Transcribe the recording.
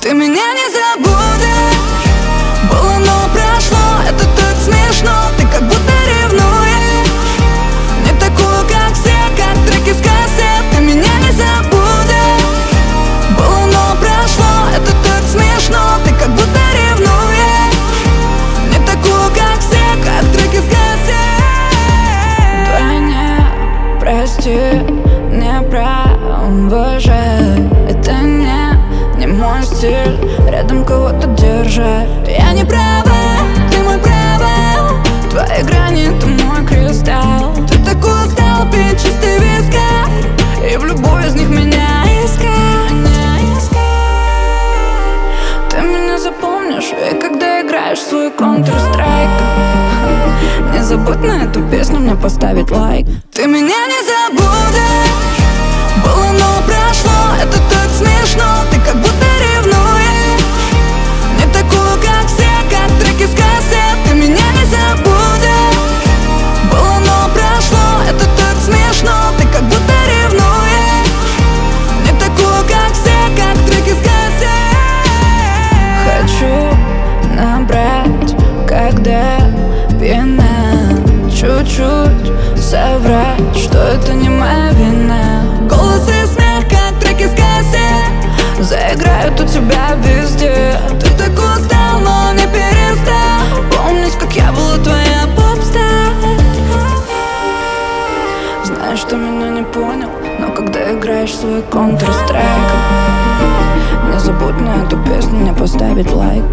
Ты меня не забудешь. Было, но прошло, это так смешно. Ты как будто ревнуешь. Не такую, как все, как треки с кассет. Ты меня не забудешь. Было, но прошло, это так смешно. Ты как будто ревнуешь. Не такую, как все, как треки с кассет. Да Двойня, прости, не прав, правым Это не раздражает Я не права, ты мой провал Твои грани, ты мой кристалл. Ты так устал пить чистый вискарь И в любой из них меня искать Ты меня запомнишь, и когда играешь свой Counter-Strike Не забудь на эту песню мне поставить лайк. Ты меня не когда пьяна Чуть-чуть соврать, что это не моя вина. Голос и смех, как треки с кассет Заиграют у тебя везде. Ты так устал, но не перестал. Помнить, как я была твоя попстар? Знаешь, что меня не понял Но когда играешь свой Counter-Strike Не забудь на эту песню мне поставить лайк